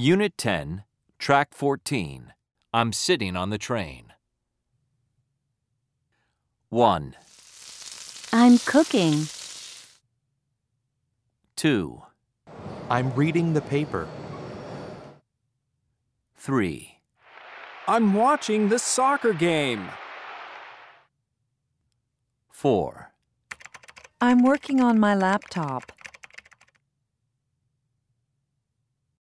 Unit 10, Track 14. I'm sitting on the train. 1, I'm cooking. 2, I'm reading the paper. 3, I'm watching the soccer game. 4, I'm working on my laptop.